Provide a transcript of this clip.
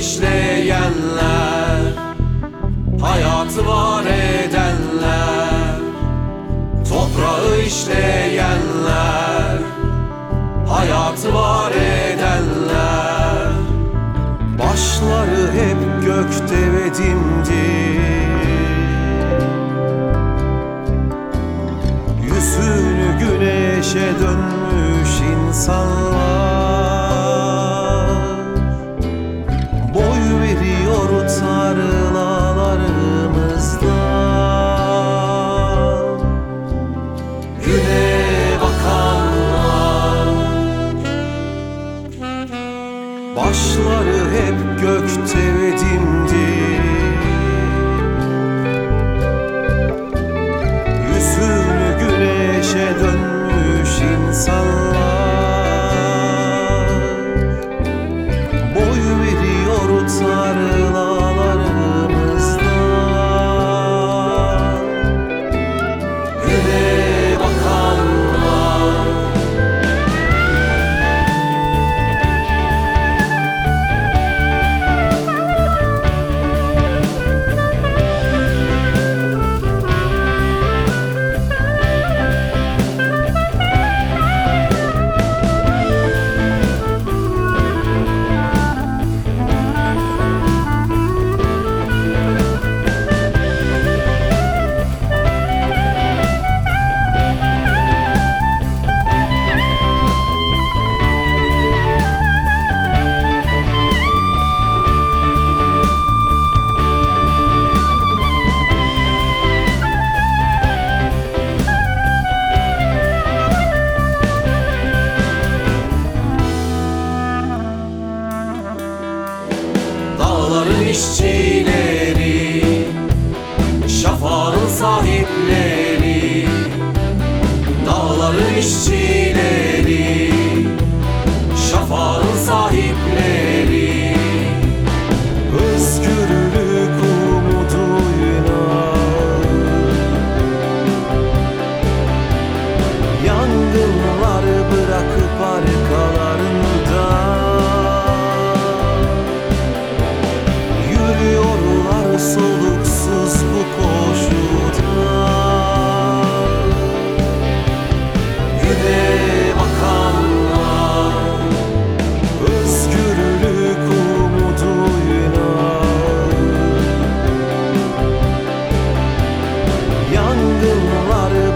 işleyenler Hayatı var edenler Toprağı işleyenler Hayatı var edenler. Başları hep gökte ve dimdik Yüzünü güneşe dönmüş insanlar Boy veriyor tarlalarımızdan Güne bakanlar. Başları hep gökte ve dimdik işçileri Şafağın sahipleri Dağların işçileri Şafağın sahipleri. the water